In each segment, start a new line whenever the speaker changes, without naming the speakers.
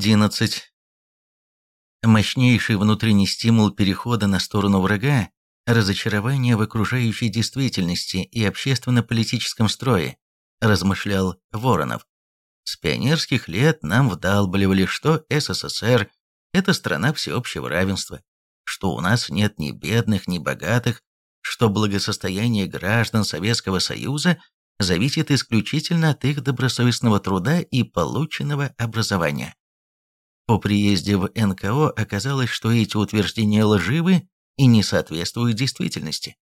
11. Мощнейший внутренний стимул перехода на сторону врага, разочарование в окружающей действительности и общественно-политическом строе, размышлял Воронов. С пионерских лет нам вдалбливали, что СССР – это страна всеобщего равенства, что у нас нет ни бедных, ни богатых, что благосостояние граждан Советского Союза зависит исключительно от их добросовестного труда и полученного образования. По приезде в НКО оказалось, что эти утверждения лживы и не соответствуют действительности.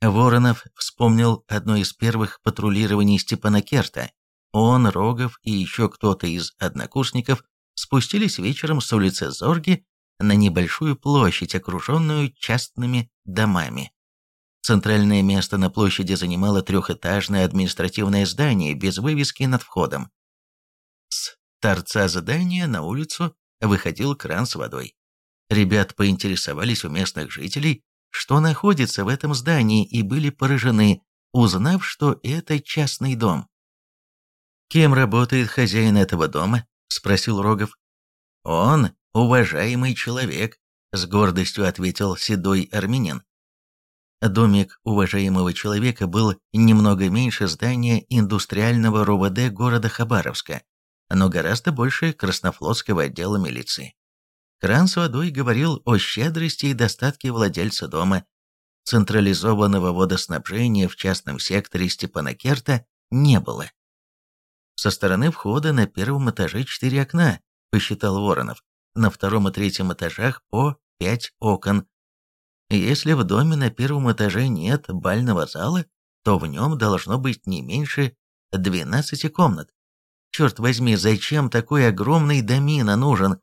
Воронов вспомнил одно из первых патрулирований Степана Керта. Он, Рогов и еще кто-то из однокурсников спустились вечером с улицы Зорги на небольшую площадь, окруженную частными домами. Центральное место на площади занимало трехэтажное административное здание без вывески над входом торца здания на улицу выходил кран с водой. Ребят поинтересовались у местных жителей, что находится в этом здании, и были поражены, узнав, что это частный дом. «Кем работает хозяин этого дома?» – спросил Рогов. «Он уважаемый человек», – с гордостью ответил седой армянин. Домик уважаемого человека был немного меньше здания индустриального РОВД города Хабаровска, но гораздо больше Краснофлотского отдела милиции. Кран с водой говорил о щедрости и достатке владельца дома. Централизованного водоснабжения в частном секторе Степанакерта не было. Со стороны входа на первом этаже четыре окна, посчитал Воронов, на втором и третьем этажах по пять окон. Если в доме на первом этаже нет бального зала, то в нем должно быть не меньше 12 комнат. Черт возьми, зачем такой огромный домина нужен?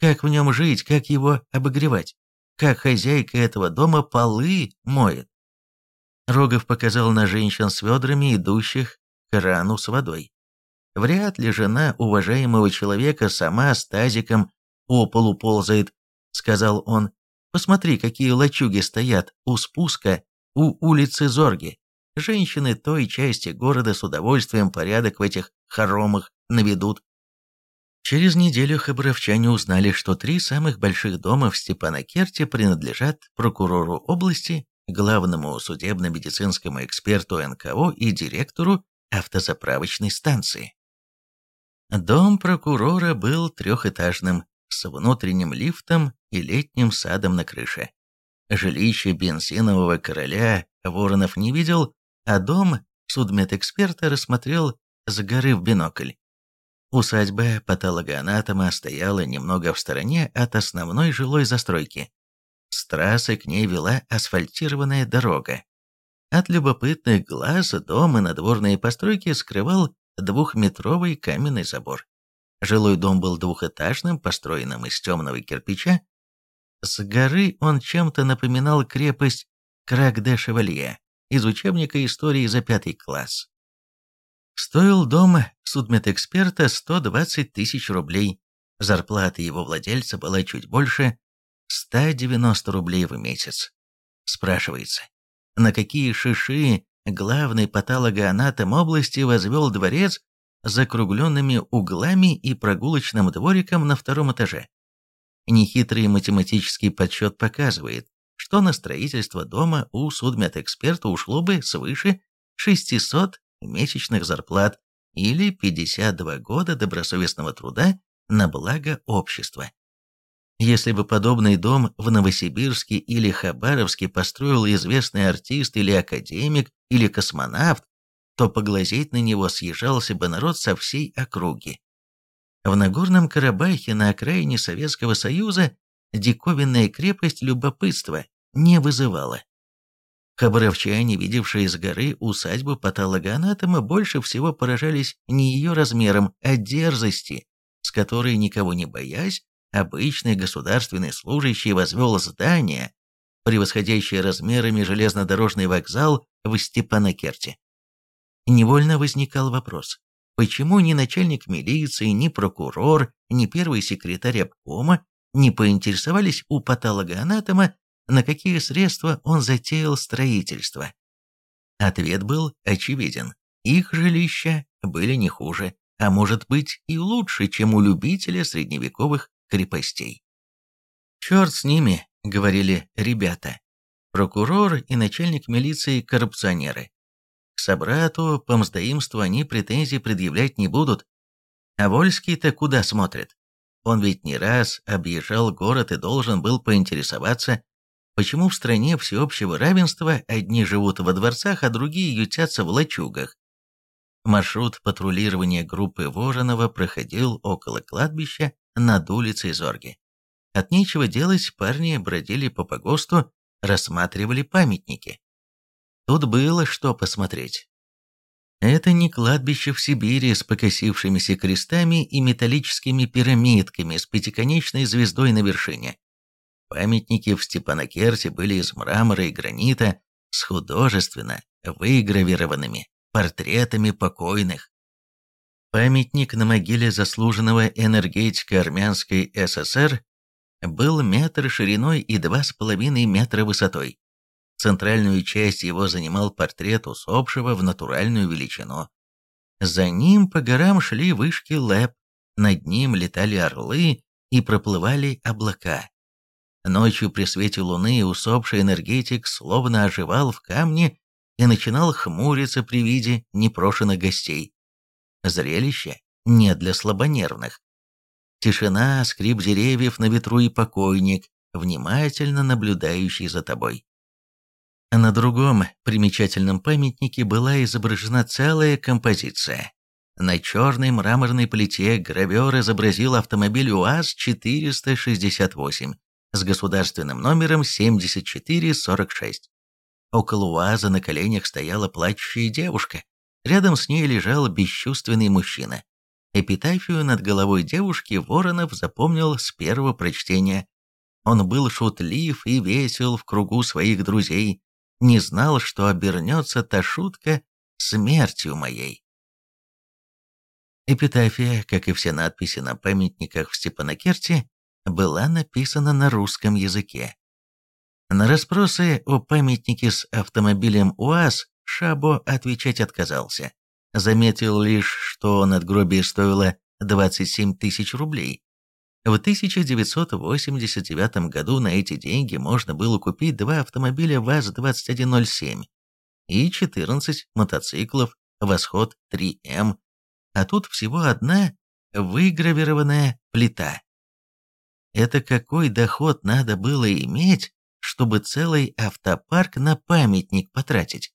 Как в нем жить, как его обогревать? Как хозяйка этого дома полы моет? Рогов показал на женщин с ведрами, идущих к крану с водой. Вряд ли жена уважаемого человека сама с тазиком по полу ползает, сказал он. Посмотри, какие лачуги стоят у спуска у улицы Зорги. Женщины той части города с удовольствием порядок в этих хоромах наведут. Через неделю хабаровчане узнали, что три самых больших дома в Степанакерте принадлежат прокурору области, главному судебно-медицинскому эксперту НКО и директору автозаправочной станции. Дом прокурора был трехэтажным, с внутренним лифтом и летним садом на крыше. Жилище бензинового короля Воронов не видел, а дом судмедэксперта рассмотрел с горы в бинокль. Усадьба патологоанатома стояла немного в стороне от основной жилой застройки. С трассы к ней вела асфальтированная дорога. От любопытных глаз дом и надворные постройки скрывал двухметровый каменный забор. Жилой дом был двухэтажным, построенным из темного кирпича. С горы он чем-то напоминал крепость Крак-де-Шевалье из учебника истории за пятый класс. Стоил дом судмедэксперта 120 тысяч рублей. Зарплата его владельца была чуть больше 190 рублей в месяц. Спрашивается, на какие шиши главный патологоанатом области возвел дворец с закругленными углами и прогулочным двориком на втором этаже? Нехитрый математический подсчет показывает, что на строительство дома у судмедэксперта ушло бы свыше 600 месячных зарплат или 52 года добросовестного труда на благо общества. Если бы подобный дом в Новосибирске или Хабаровске построил известный артист или академик или космонавт, то поглазеть на него съезжался бы народ со всей округи. В Нагорном Карабахе на окраине Советского Союза диковинная крепость любопытства не вызывала. Хабаровчане, видевшие с горы усадьбу патологоанатома, больше всего поражались не ее размером, а дерзости, с которой, никого не боясь, обычный государственный служащий возвел здание, превосходящее размерами железнодорожный вокзал в Степанакерте. Невольно возникал вопрос, почему ни начальник милиции, ни прокурор, ни первый секретарь обкома не поинтересовались у патологоанатома, на какие средства он затеял строительство. Ответ был очевиден. Их жилища были не хуже, а может быть и лучше, чем у любителя средневековых крепостей. «Черт с ними», — говорили ребята. Прокурор и начальник милиции – коррупционеры. К собрату по мздоимству они претензий предъявлять не будут. А Вольский-то куда смотрит? Он ведь не раз объезжал город и должен был поинтересоваться, почему в стране всеобщего равенства одни живут во дворцах, а другие ютятся в лачугах. Маршрут патрулирования группы Воженова проходил около кладбища над улицей Зорги. От нечего делать парни бродили по погосту, рассматривали памятники. Тут было что посмотреть. Это не кладбище в Сибири с покосившимися крестами и металлическими пирамидками с пятиконечной звездой на вершине. Памятники в Степанакерте были из мрамора и гранита с художественно выгравированными портретами покойных. Памятник на могиле заслуженного энергетика армянской ССР был метр шириной и два с половиной метра высотой. Центральную часть его занимал портрет усопшего в натуральную величину. За ним по горам шли вышки ЛЭП, над ним летали орлы и проплывали облака. Ночью при свете луны усопший энергетик словно оживал в камне и начинал хмуриться при виде непрошенных гостей. Зрелище не для слабонервных. Тишина, скрип деревьев на ветру и покойник, внимательно наблюдающий за тобой. На другом примечательном памятнике была изображена целая композиция. На черной мраморной плите гравер изобразил автомобиль УАЗ-468 с государственным номером 7446. Около УАЗа на коленях стояла плачущая девушка. Рядом с ней лежал бесчувственный мужчина. Эпитафию над головой девушки Воронов запомнил с первого прочтения. Он был шутлив и весел в кругу своих друзей, не знал, что обернется та шутка смертью моей. Эпитафия, как и все надписи на памятниках в Степанакерте, была написана на русском языке. На расспросы о памятнике с автомобилем УАЗ Шабо отвечать отказался. Заметил лишь, что надгробие стоило 27 тысяч рублей. В 1989 году на эти деньги можно было купить два автомобиля ВАЗ-2107 и 14 мотоциклов «Восход-3М», а тут всего одна выгравированная плита. Это какой доход надо было иметь, чтобы целый автопарк на памятник потратить?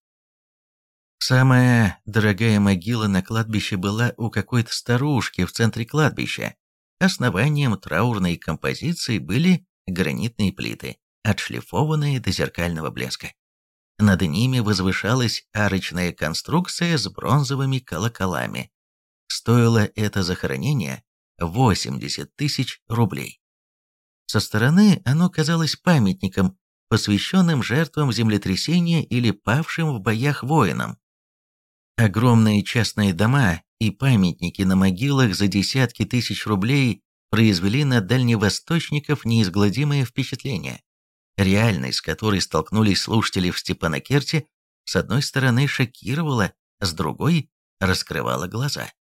Самая дорогая могила на кладбище была у какой-то старушки в центре кладбища. Основанием траурной композиции были гранитные плиты, отшлифованные до зеркального блеска. Над ними возвышалась арочная конструкция с бронзовыми колоколами. Стоило это захоронение 80 тысяч рублей. Со стороны оно казалось памятником, посвященным жертвам землетрясения или павшим в боях воинам. Огромные частные дома и памятники на могилах за десятки тысяч рублей произвели на дальневосточников неизгладимое впечатление. Реальность, с которой столкнулись слушатели в Степанакерте, с одной стороны шокировала, с другой раскрывала глаза.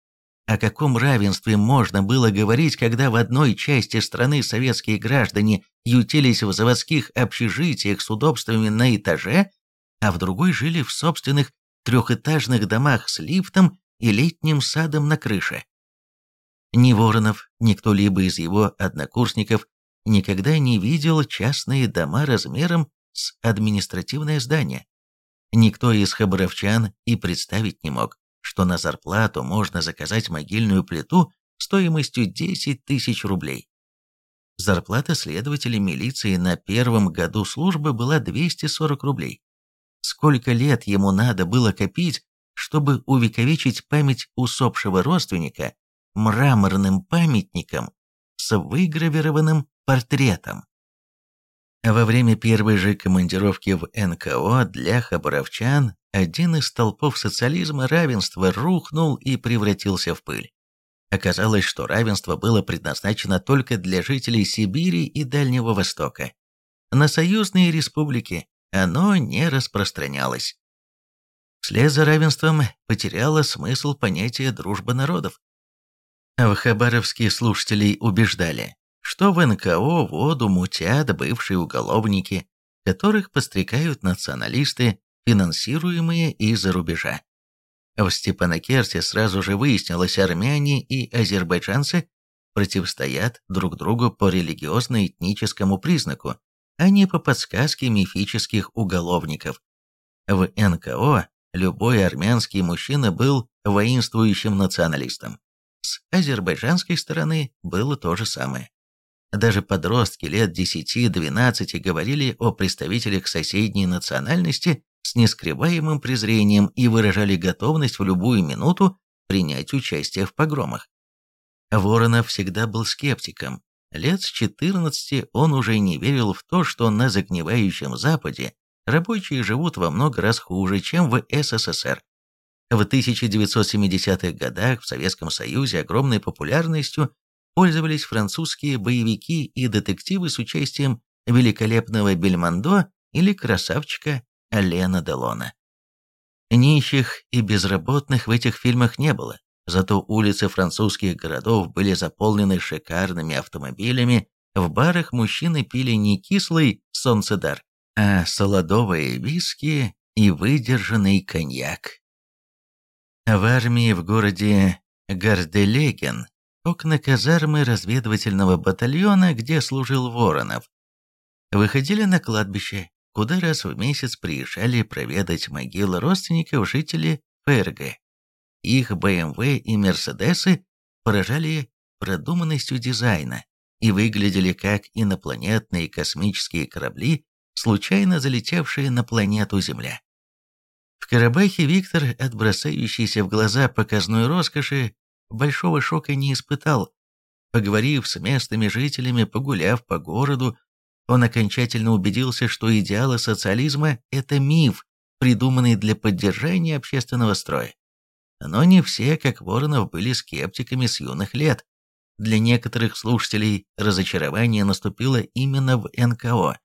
О каком равенстве можно было говорить, когда в одной части страны советские граждане ютились в заводских общежитиях с удобствами на этаже, а в другой жили в собственных трехэтажных домах с лифтом и летним садом на крыше? Ни Воронов, ни кто-либо из его однокурсников никогда не видел частные дома размером с административное здание. Никто из хабаровчан и представить не мог, что на зарплату можно заказать могильную плиту стоимостью 10 тысяч рублей. Зарплата следователя милиции на первом году службы была 240 рублей. Сколько лет ему надо было копить, чтобы увековечить память усопшего родственника мраморным памятником с выгравированным портретом. Во время первой же командировки в НКО для хабаровчан один из столпов социализма равенства рухнул и превратился в пыль. Оказалось, что равенство было предназначено только для жителей Сибири и Дальнего Востока. На союзные республики оно не распространялось. Вслед за равенством потеряло смысл понятия «дружба народов». В Хабаровске слушателей убеждали, что в НКО воду мутят бывшие уголовники, которых подстрекают националисты, финансируемые из-за рубежа. В Степанакерте сразу же выяснилось, армяне и азербайджанцы противостоят друг другу по религиозно-этническому признаку, а не по подсказке мифических уголовников. В НКО любой армянский мужчина был воинствующим националистом. С азербайджанской стороны было то же самое. Даже подростки лет 10-12 говорили о представителях соседней национальности с нескрываемым презрением и выражали готовность в любую минуту принять участие в погромах. Воронов всегда был скептиком. Лет с 14 он уже не верил в то, что на загнивающем Западе рабочие живут во много раз хуже, чем в СССР. В 1970-х годах в Советском Союзе огромной популярностью пользовались французские боевики и детективы с участием великолепного Бельмондо или красавчика Алена Делона. Нищих и безработных в этих фильмах не было, зато улицы французских городов были заполнены шикарными автомобилями, в барах мужчины пили не кислый солнцедар, а солодовые виски и выдержанный коньяк. В армии в городе Гарделеген окна казармы разведывательного батальона, где служил Воронов, выходили на кладбище, куда раз в месяц приезжали проведать могилы родственников жителей ФРГ. Их БМВ и Мерседесы поражали продуманностью дизайна и выглядели как инопланетные космические корабли, случайно залетевшие на планету Земля. В Карабахе Виктор, от бросающейся в глаза показной роскоши, большого шока не испытал. Поговорив с местными жителями, погуляв по городу, он окончательно убедился, что идеалы социализма – это миф, придуманный для поддержания общественного строя. Но не все, как Воронов, были скептиками с юных лет. Для некоторых слушателей разочарование наступило именно в НКО,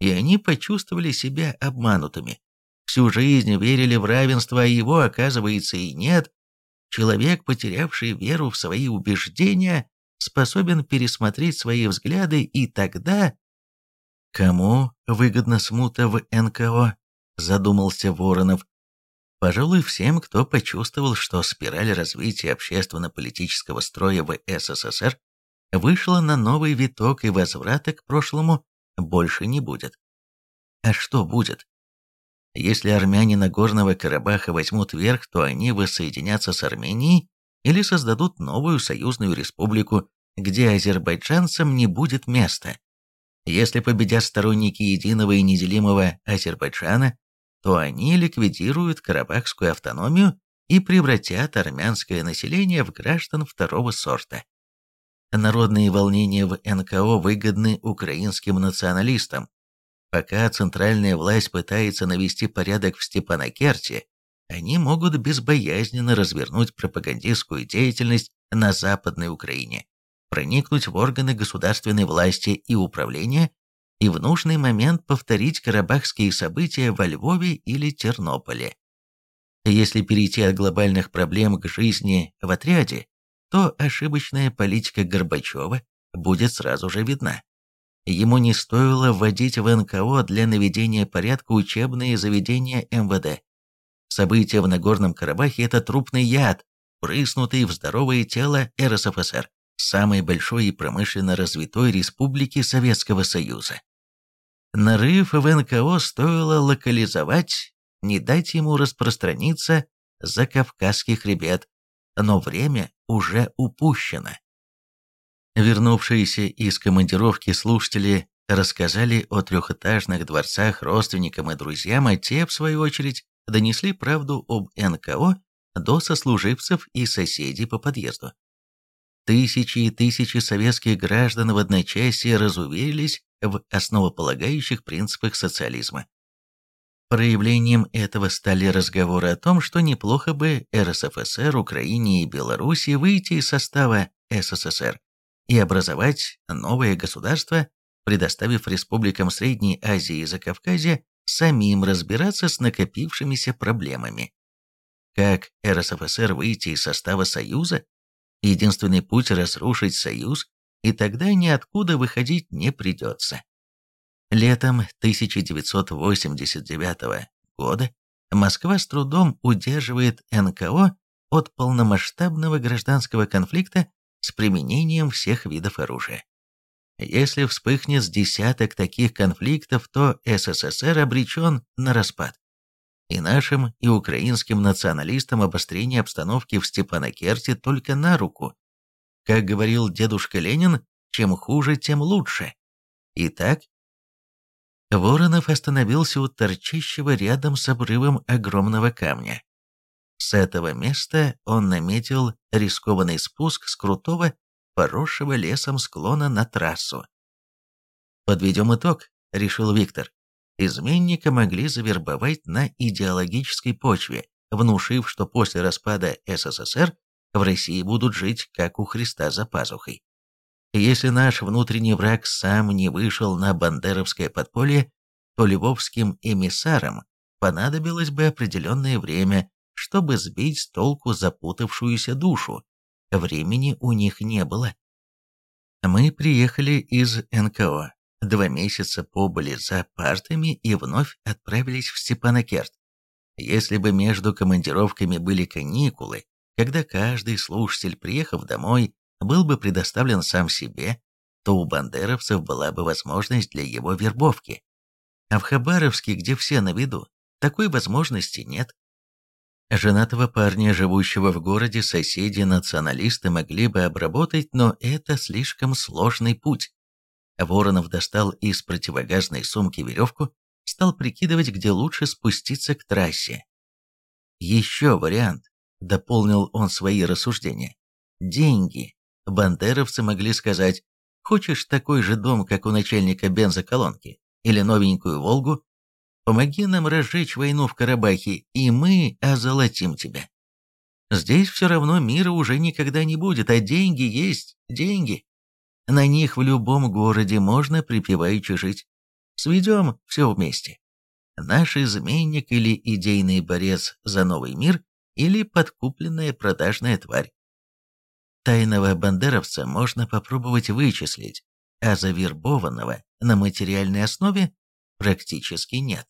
и они почувствовали себя обманутыми. Всю жизнь верили в равенство, а его, оказывается, и нет. Человек, потерявший веру в свои убеждения, способен пересмотреть свои взгляды, и тогда Кому выгодна смута в НКО? Задумался Воронов. Пожалуй, всем, кто почувствовал, что спираль развития общественно-политического строя в СССР вышла на новый виток и возврата к прошлому больше не будет. А что будет? Если армяне Нагорного Карабаха возьмут верх, то они воссоединятся с Арменией или создадут новую союзную республику, где азербайджанцам не будет места. Если победят сторонники единого и неделимого Азербайджана, то они ликвидируют карабахскую автономию и превратят армянское население в граждан второго сорта. Народные волнения в НКО выгодны украинским националистам. Пока центральная власть пытается навести порядок в Степанакерте, они могут безбоязненно развернуть пропагандистскую деятельность на Западной Украине проникнуть в органы государственной власти и управления и в нужный момент повторить карабахские события во Львове или Тернополе. Если перейти от глобальных проблем к жизни в отряде, то ошибочная политика Горбачева будет сразу же видна. Ему не стоило вводить в НКО для наведения порядка учебные заведения МВД. События в Нагорном Карабахе – это трупный яд, прыснутый в здоровое тело РСФСР самой большой и промышленно развитой республики Советского Союза. Нарыв в НКО стоило локализовать, не дать ему распространиться за Кавказский хребет, но время уже упущено. Вернувшиеся из командировки слушатели рассказали о трехэтажных дворцах родственникам и друзьям, а те, в свою очередь, донесли правду об НКО до сослуживцев и соседей по подъезду. Тысячи и тысячи советских граждан в одночасье разуверились в основополагающих принципах социализма. Проявлением этого стали разговоры о том, что неплохо бы РСФСР, Украине и Белоруссии выйти из состава СССР и образовать новое государство, предоставив республикам Средней Азии и Закавказья самим разбираться с накопившимися проблемами. Как РСФСР выйти из состава Союза? Единственный путь разрушить союз, и тогда ниоткуда выходить не придется. Летом 1989 года Москва с трудом удерживает НКО от полномасштабного гражданского конфликта с применением всех видов оружия. Если вспыхнет с десяток таких конфликтов, то СССР обречен на распад. И нашим, и украинским националистам обострение обстановки в Степанакерте только на руку. Как говорил дедушка Ленин, чем хуже, тем лучше. Итак, Воронов остановился у торчащего рядом с обрывом огромного камня. С этого места он наметил рискованный спуск с крутого, поросшего лесом склона на трассу. «Подведем итог», — решил Виктор. Изменника могли завербовать на идеологической почве, внушив, что после распада СССР в России будут жить, как у Христа за пазухой. Если наш внутренний враг сам не вышел на бандеровское подполье, то львовским эмиссарам понадобилось бы определенное время, чтобы сбить с толку запутавшуюся душу. Времени у них не было. Мы приехали из НКО, два месяца побыли за партами и вновь отправились в Степанакерт. Если бы между командировками были каникулы, когда каждый слушатель, приехав домой, был бы предоставлен сам себе, то у бандеровцев была бы возможность для его вербовки. А в Хабаровске, где все на виду, такой возможности нет. Женатого парня, живущего в городе, соседи-националисты могли бы обработать, но это слишком сложный путь. Воронов достал из противогазной сумки веревку, стал прикидывать, где лучше спуститься к трассе. Еще вариант, дополнил он свои рассуждения. Деньги. Бандеровцы могли сказать, хочешь такой же дом, как у начальника бензоколонки, или новенькую «Волгу», помоги нам разжечь войну в Карабахе, и мы озолотим тебя. Здесь все равно мира уже никогда не будет, а деньги есть, деньги. На них в любом городе можно припеваючи жить. Сведем все вместе. Наш изменник или идейный борец за новый мир, или подкупленная продажная тварь. Тайного бандеровца можно попробовать вычислить, а завербованного на материальной основе практически нет.